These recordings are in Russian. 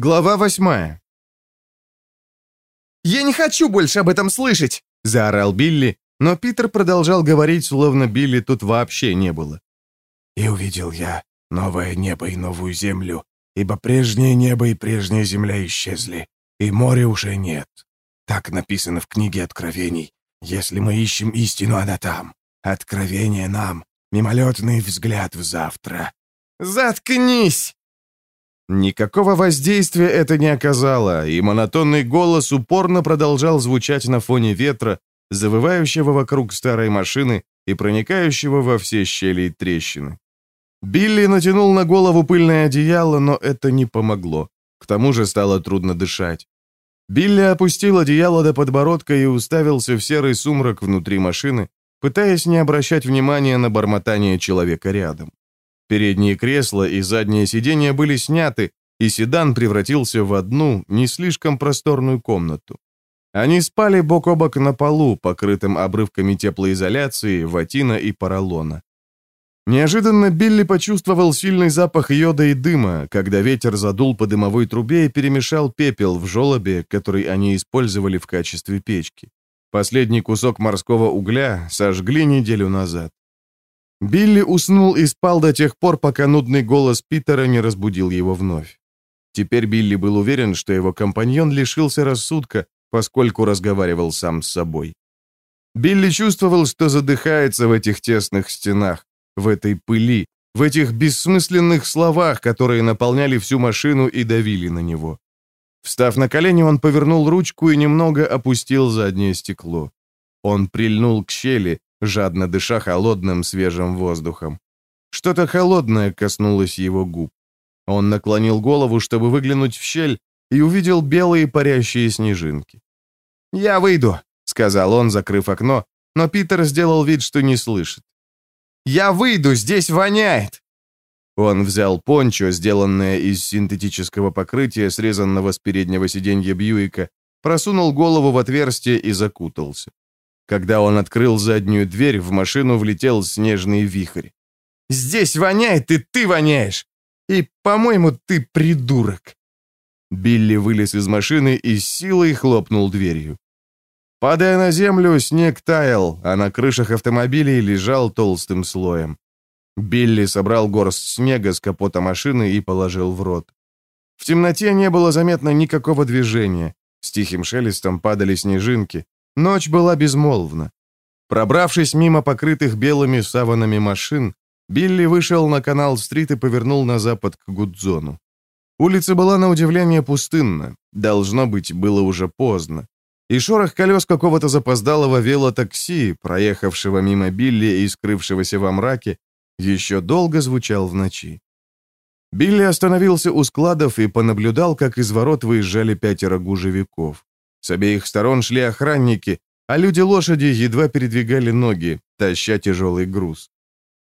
Глава восьмая. «Я не хочу больше об этом слышать!» — заорал Билли, но Питер продолжал говорить, словно Билли тут вообще не было. «И увидел я новое небо и новую землю, ибо прежнее небо и прежняя земля исчезли, и моря уже нет. Так написано в книге Откровений. Если мы ищем истину, она там. Откровение нам, мимолетный взгляд в завтра». «Заткнись!» Никакого воздействия это не оказало, и монотонный голос упорно продолжал звучать на фоне ветра, завывающего вокруг старой машины и проникающего во все щели и трещины. Билли натянул на голову пыльное одеяло, но это не помогло. К тому же стало трудно дышать. Билли опустил одеяло до подбородка и уставился в серый сумрак внутри машины, пытаясь не обращать внимания на бормотание человека рядом. Передние кресла и задние сиденья были сняты, и седан превратился в одну, не слишком просторную комнату. Они спали бок о бок на полу, покрытым обрывками теплоизоляции, ватина и поролона. Неожиданно Билли почувствовал сильный запах йода и дыма, когда ветер задул по дымовой трубе и перемешал пепел в желобе, который они использовали в качестве печки. Последний кусок морского угля сожгли неделю назад. Билли уснул и спал до тех пор, пока нудный голос Питера не разбудил его вновь. Теперь Билли был уверен, что его компаньон лишился рассудка, поскольку разговаривал сам с собой. Билли чувствовал, что задыхается в этих тесных стенах, в этой пыли, в этих бессмысленных словах, которые наполняли всю машину и давили на него. Встав на колени, он повернул ручку и немного опустил заднее стекло. Он прильнул к щели, жадно дыша холодным свежим воздухом. Что-то холодное коснулось его губ. Он наклонил голову, чтобы выглянуть в щель, и увидел белые парящие снежинки. «Я выйду», — сказал он, закрыв окно, но Питер сделал вид, что не слышит. «Я выйду, здесь воняет!» Он взял пончо, сделанное из синтетического покрытия, срезанного с переднего сиденья Бьюика, просунул голову в отверстие и закутался. Когда он открыл заднюю дверь, в машину влетел снежный вихрь. «Здесь воняет, и ты воняешь! И, по-моему, ты придурок!» Билли вылез из машины и с силой хлопнул дверью. Падая на землю, снег таял, а на крышах автомобилей лежал толстым слоем. Билли собрал горсть снега с капота машины и положил в рот. В темноте не было заметно никакого движения. С тихим шелестом падали снежинки. Ночь была безмолвна. Пробравшись мимо покрытых белыми саванами машин, Билли вышел на канал-стрит и повернул на запад к Гудзону. Улица была на удивление пустынна. Должно быть, было уже поздно. И шорох колес какого-то запоздалого велотакси, проехавшего мимо Билли и скрывшегося во мраке, еще долго звучал в ночи. Билли остановился у складов и понаблюдал, как из ворот выезжали пятеро гужевиков. С обеих сторон шли охранники, а люди-лошади едва передвигали ноги, таща тяжелый груз.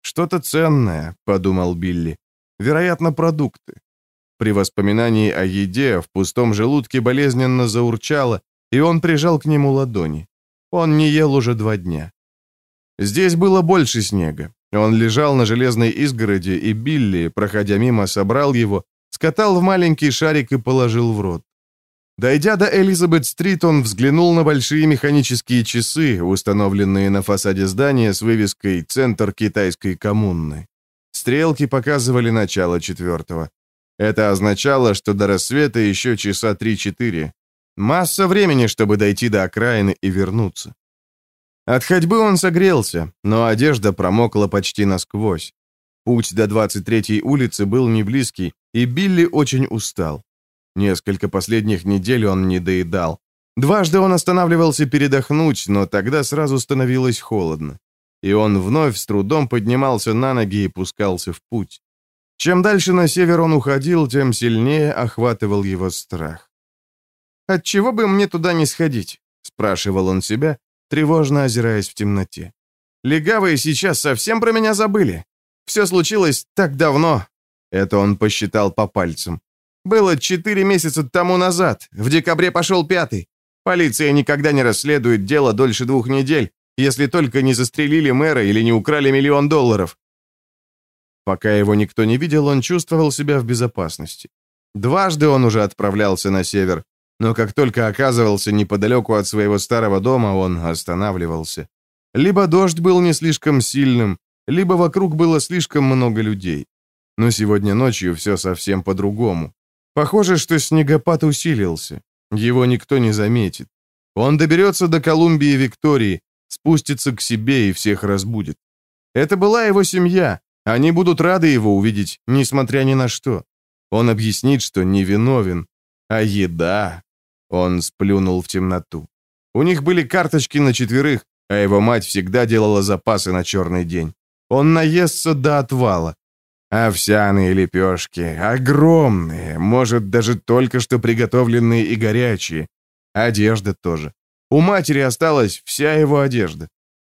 «Что-то ценное», — подумал Билли. «Вероятно, продукты». При воспоминании о еде в пустом желудке болезненно заурчало, и он прижал к нему ладони. Он не ел уже два дня. Здесь было больше снега. Он лежал на железной изгороди, и Билли, проходя мимо, собрал его, скатал в маленький шарик и положил в рот. Дойдя до Элизабет-стрит, он взглянул на большие механические часы, установленные на фасаде здания с вывеской «Центр китайской коммуны». Стрелки показывали начало четвертого. Это означало, что до рассвета еще часа три-четыре. Масса времени, чтобы дойти до окраины и вернуться. От ходьбы он согрелся, но одежда промокла почти насквозь. Путь до 23-й улицы был не близкий, и Билли очень устал. Несколько последних недель он не доедал. Дважды он останавливался передохнуть, но тогда сразу становилось холодно. И он вновь с трудом поднимался на ноги и пускался в путь. Чем дальше на север он уходил, тем сильнее охватывал его страх. «Отчего бы мне туда не сходить?» — спрашивал он себя, тревожно озираясь в темноте. «Легавые сейчас совсем про меня забыли. Все случилось так давно». Это он посчитал по пальцам. Было четыре месяца тому назад. В декабре пошел пятый. Полиция никогда не расследует дело дольше двух недель, если только не застрелили мэра или не украли миллион долларов. Пока его никто не видел, он чувствовал себя в безопасности. Дважды он уже отправлялся на север, но как только оказывался неподалеку от своего старого дома, он останавливался. Либо дождь был не слишком сильным, либо вокруг было слишком много людей. Но сегодня ночью все совсем по-другому. Похоже, что снегопад усилился. Его никто не заметит. Он доберется до Колумбии Виктории, спустится к себе и всех разбудит. Это была его семья. Они будут рады его увидеть, несмотря ни на что. Он объяснит, что не виновен. А еда... Он сплюнул в темноту. У них были карточки на четверых, а его мать всегда делала запасы на черный день. Он наестся до отвала. Овсяные лепешки, огромные, может, даже только что приготовленные и горячие. Одежда тоже. У матери осталась вся его одежда.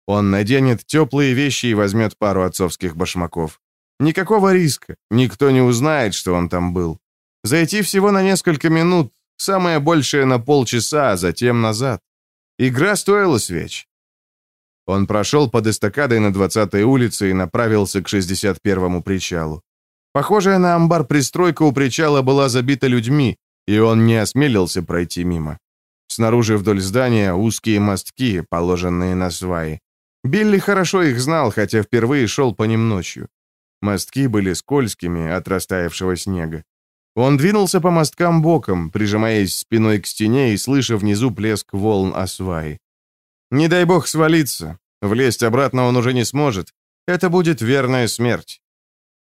Он наденет теплые вещи и возьмет пару отцовских башмаков. Никакого риска, никто не узнает, что он там был. Зайти всего на несколько минут, самое большее на полчаса, а затем назад. Игра стоила свеч. Он прошел под эстакадой на 20-й улице и направился к 61-му причалу. Похожая на амбар пристройка у причала была забита людьми, и он не осмелился пройти мимо. Снаружи вдоль здания узкие мостки, положенные на сваи. Билли хорошо их знал, хотя впервые шел по ним ночью. Мостки были скользкими от растаявшего снега. Он двинулся по мосткам боком, прижимаясь спиной к стене и слыша внизу плеск волн о сваи. Не дай бог свалиться. Влезть обратно он уже не сможет. Это будет верная смерть.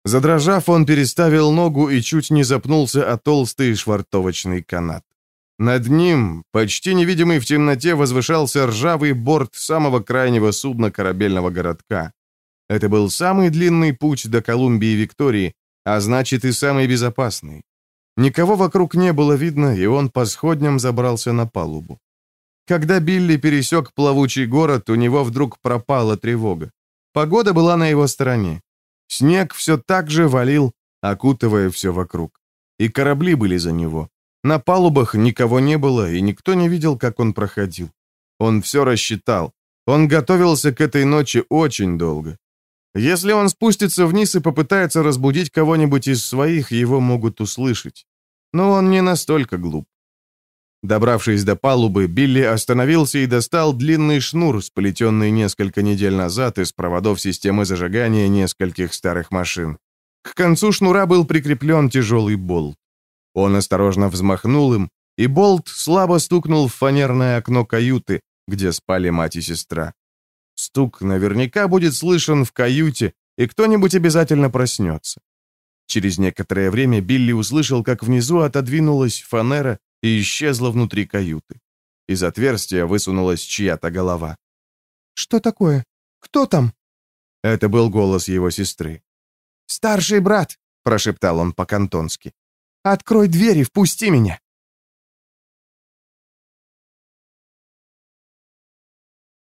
Задрожав, он переставил ногу и чуть не запнулся о толстый швартовочный канат. Над ним, почти невидимый в темноте, возвышался ржавый борт самого крайнего судна корабельного городка. Это был самый длинный путь до Колумбии и Виктории, а значит и самый безопасный. Никого вокруг не было видно, и он по сходням забрался на палубу. Когда Билли пересек плавучий город, у него вдруг пропала тревога. Погода была на его стороне. Снег все так же валил, окутывая все вокруг. И корабли были за него. На палубах никого не было, и никто не видел, как он проходил. Он все рассчитал. Он готовился к этой ночи очень долго. Если он спустится вниз и попытается разбудить кого-нибудь из своих, его могут услышать. Но он не настолько глуп. Добравшись до палубы, Билли остановился и достал длинный шнур, сплетенный несколько недель назад из проводов системы зажигания нескольких старых машин. К концу шнура был прикреплен тяжелый болт. Он осторожно взмахнул им, и болт слабо стукнул в фанерное окно каюты, где спали мать и сестра. Стук наверняка будет слышен в каюте, и кто-нибудь обязательно проснется. Через некоторое время Билли услышал, как внизу отодвинулась фанера, и исчезла внутри каюты. Из отверстия высунулась чья-то голова. «Что такое? Кто там?» Это был голос его сестры. «Старший брат», — прошептал он по-кантонски. «Открой дверь и впусти меня.